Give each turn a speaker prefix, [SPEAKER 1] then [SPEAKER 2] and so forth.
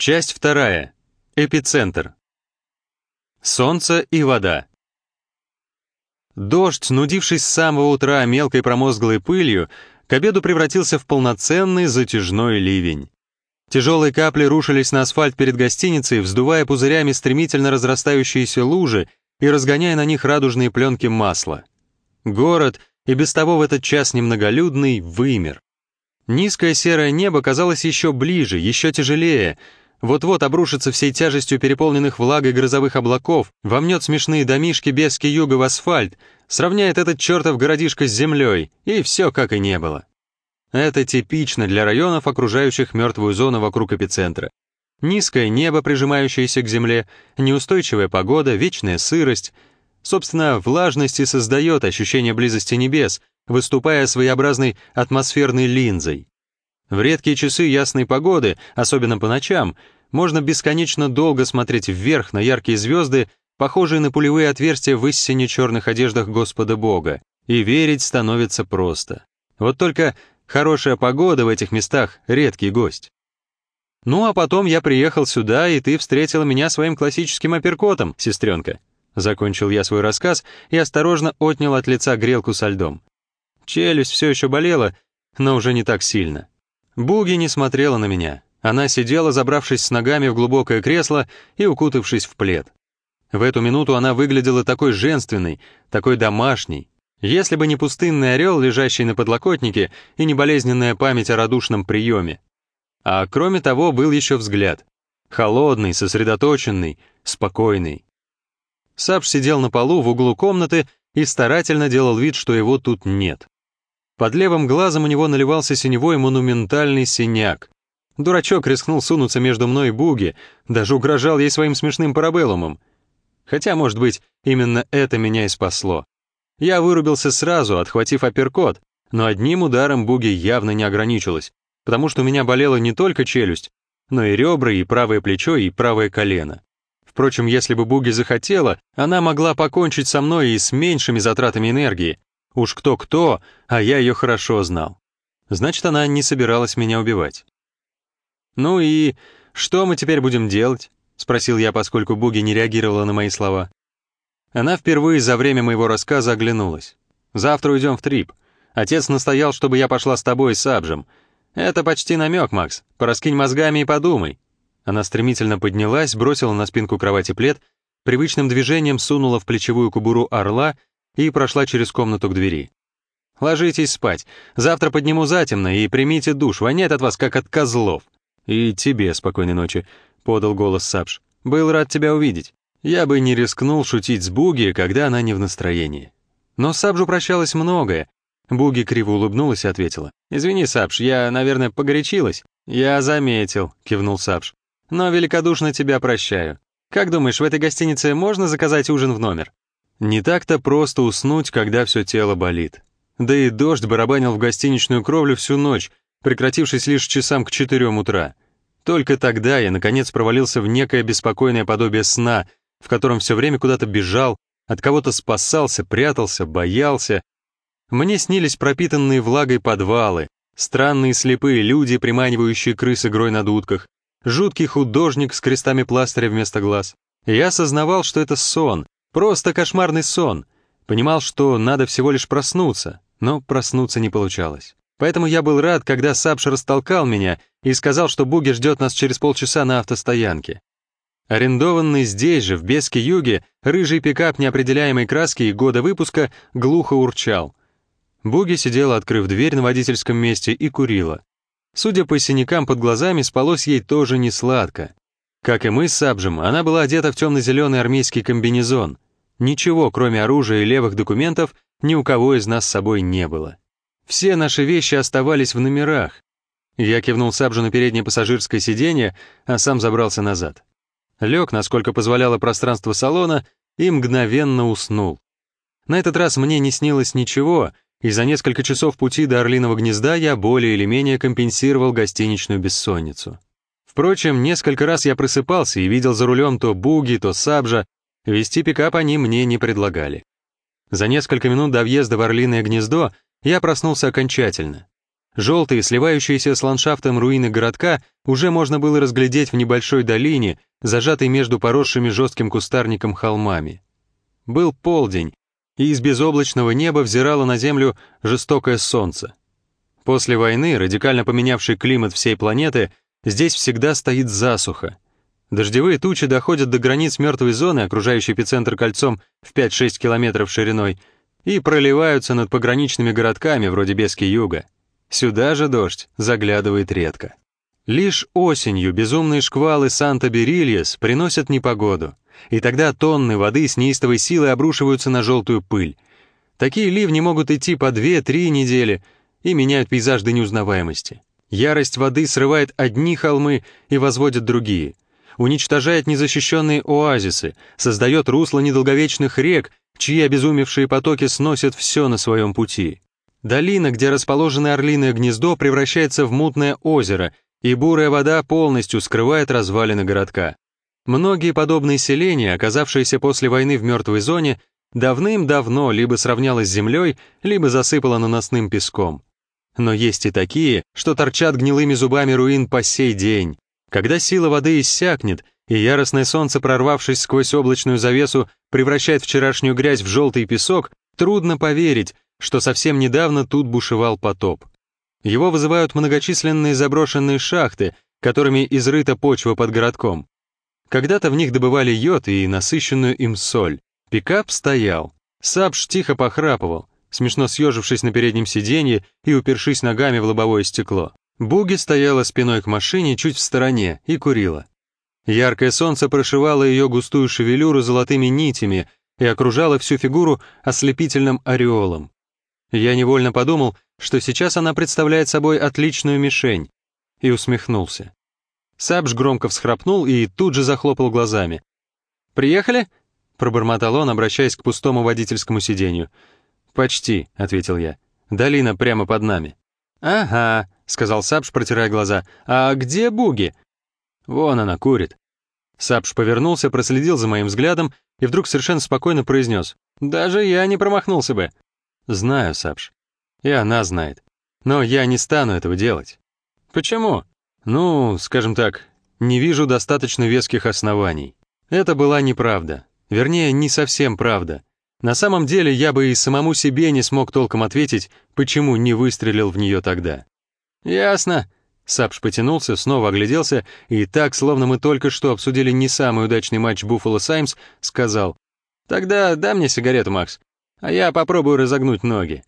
[SPEAKER 1] Часть вторая. Эпицентр. Солнце и вода. Дождь, нудившись с самого утра мелкой промозглой пылью, к обеду превратился в полноценный затяжной ливень. Тяжелые капли рушились на асфальт перед гостиницей, вздувая пузырями стремительно разрастающиеся лужи и разгоняя на них радужные пленки масла. Город, и без того в этот час немноголюдный, вымер. Низкое серое небо казалось еще ближе, еще тяжелее, вот-вот обрушится всей тяжестью переполненных влагой грозовых облаков, вомнет смешные домишки Бески юга в асфальт, сравняет этот чертов городишко с землей, и все как и не было. Это типично для районов, окружающих мертвую зону вокруг эпицентра. Низкое небо, прижимающееся к земле, неустойчивая погода, вечная сырость. Собственно, влажность и создает ощущение близости небес, выступая своеобразной атмосферной линзой. В редкие часы ясной погоды, особенно по ночам, можно бесконечно долго смотреть вверх на яркие звезды, похожие на пулевые отверстия в истине черных одеждах Господа Бога, и верить становится просто. Вот только хорошая погода в этих местах — редкий гость. Ну а потом я приехал сюда, и ты встретила меня своим классическим апперкотом, сестренка. Закончил я свой рассказ и осторожно отнял от лица грелку со льдом. Челюсть все еще болела, но уже не так сильно. Буги не смотрела на меня. Она сидела, забравшись с ногами в глубокое кресло и укутавшись в плед. В эту минуту она выглядела такой женственной, такой домашней. Если бы не пустынный орел, лежащий на подлокотнике, и не болезненная память о радушном приеме. А кроме того, был еще взгляд. Холодный, сосредоточенный, спокойный. Сапш сидел на полу в углу комнаты и старательно делал вид, что его тут нет. Под левым глазом у него наливался синевой монументальный синяк. Дурачок рискнул сунуться между мной и Буги, даже угрожал ей своим смешным парабеллумом. Хотя, может быть, именно это меня и спасло. Я вырубился сразу, отхватив апперкот, но одним ударом Буги явно не ограничилась, потому что у меня болела не только челюсть, но и ребра, и правое плечо, и правое колено. Впрочем, если бы Буги захотела, она могла покончить со мной и с меньшими затратами энергии, Уж кто-кто, а я ее хорошо знал. Значит, она не собиралась меня убивать. «Ну и что мы теперь будем делать?» — спросил я, поскольку Буги не реагировала на мои слова. Она впервые за время моего рассказа оглянулась. «Завтра уйдем в трип. Отец настоял, чтобы я пошла с тобой с Абжем. Это почти намек, Макс. Пораскинь мозгами и подумай». Она стремительно поднялась, бросила на спинку кровати плед, привычным движением сунула в плечевую кубуру орла и прошла через комнату к двери. «Ложитесь спать. Завтра подниму затемно и примите душ. Воняет от вас, как от козлов». «И тебе спокойной ночи», — подал голос Сапш. «Был рад тебя увидеть. Я бы не рискнул шутить с Буги, когда она не в настроении». Но Сабжу прощалось многое. Буги криво улыбнулась и ответила. «Извини, Сабж, я, наверное, погорячилась». «Я заметил», — кивнул Сабж. «Но великодушно тебя прощаю. Как думаешь, в этой гостинице можно заказать ужин в номер?» Не так-то просто уснуть, когда все тело болит. Да и дождь барабанил в гостиничную кровлю всю ночь, прекратившись лишь часам к четырем утра. Только тогда я, наконец, провалился в некое беспокойное подобие сна, в котором все время куда-то бежал, от кого-то спасался, прятался, боялся. Мне снились пропитанные влагой подвалы, странные слепые люди, приманивающие крыс игрой на дудках, жуткий художник с крестами пластыря вместо глаз. Я осознавал, что это сон, Просто кошмарный сон. Понимал, что надо всего лишь проснуться, но проснуться не получалось. Поэтому я был рад, когда Сапш растолкал меня и сказал, что Буги ждет нас через полчаса на автостоянке. Арендованный здесь же, в Беске-Юге, рыжий пикап неопределяемой краски и года выпуска глухо урчал. Буги сидела, открыв дверь на водительском месте, и курила. Судя по синякам под глазами, спалось ей тоже не сладко. Как и мы с Сабжем, она была одета в темно-зеленый армейский комбинезон. Ничего, кроме оружия и левых документов, ни у кого из нас с собой не было. Все наши вещи оставались в номерах. Я кивнул Сабжу на переднее пассажирское сиденье, а сам забрался назад. Лег, насколько позволяло пространство салона, и мгновенно уснул. На этот раз мне не снилось ничего, и за несколько часов пути до Орлиного гнезда я более или менее компенсировал гостиничную бессонницу. Впрочем, несколько раз я просыпался и видел за рулем то буги, то сабжа. Вести пикап они мне не предлагали. За несколько минут до въезда в Орлиное гнездо я проснулся окончательно. Желтые, сливающиеся с ландшафтом руины городка, уже можно было разглядеть в небольшой долине, зажатой между поросшими жестким кустарником холмами. Был полдень, и из безоблачного неба взирало на землю жестокое солнце. После войны, радикально поменявший климат всей планеты, здесь всегда стоит засуха. Дождевые тучи доходят до границ мертвой зоны, окружающей эпицентр кольцом в 5-6 километров шириной, и проливаются над пограничными городками вроде Бески-Юга. Сюда же дождь заглядывает редко. Лишь осенью безумные шквалы Санта-Берильес приносят непогоду, и тогда тонны воды с неистовой силой обрушиваются на желтую пыль. Такие ливни могут идти по 2-3 недели и меняют пейзаж до неузнаваемости. Ярость воды срывает одни холмы и возводит другие, уничтожает незащищенные оазисы, создает русло недолговечных рек, чьи обезумевшие потоки сносят все на своем пути. Долина, где расположено орлиное гнездо, превращается в мутное озеро, и бурая вода полностью скрывает развалины городка. Многие подобные селения, оказавшиеся после войны в мертвой зоне, давным-давно либо сравнялось с землей, либо засыпало наносным песком. Но есть и такие, что торчат гнилыми зубами руин по сей день. Когда сила воды иссякнет, и яростное солнце, прорвавшись сквозь облачную завесу, превращает вчерашнюю грязь в желтый песок, трудно поверить, что совсем недавно тут бушевал потоп. Его вызывают многочисленные заброшенные шахты, которыми изрыта почва под городком. Когда-то в них добывали йод и насыщенную им соль. Пикап стоял. Сапш тихо похрапывал, смешно съежившись на переднем сиденье и упершись ногами в лобовое стекло. Буги стояла спиной к машине чуть в стороне и курила. Яркое солнце прошивало ее густую шевелюру золотыми нитями и окружало всю фигуру ослепительным ореолом. Я невольно подумал, что сейчас она представляет собой отличную мишень, и усмехнулся. Сабж громко всхрапнул и тут же захлопал глазами. «Приехали?» — пробормотал он, обращаясь к пустому водительскому сиденью. «Почти», — ответил я. «Долина прямо под нами». «Ага», — сказал Сабж, протирая глаза. «А где Буги?» «Вон она курит». Сабж повернулся, проследил за моим взглядом и вдруг совершенно спокойно произнес. «Даже я не промахнулся бы». «Знаю, Сабж. И она знает. Но я не стану этого делать». «Почему?» «Ну, скажем так, не вижу достаточно веских оснований. Это была неправда. Вернее, не совсем правда. На самом деле я бы и самому себе не смог толком ответить, почему не выстрелил в нее тогда. «Ясно». Сапш потянулся, снова огляделся и так, словно мы только что обсудили не самый удачный матч Буффало Саймс, сказал, «Тогда дай мне сигарету, Макс, а я попробую разогнуть ноги».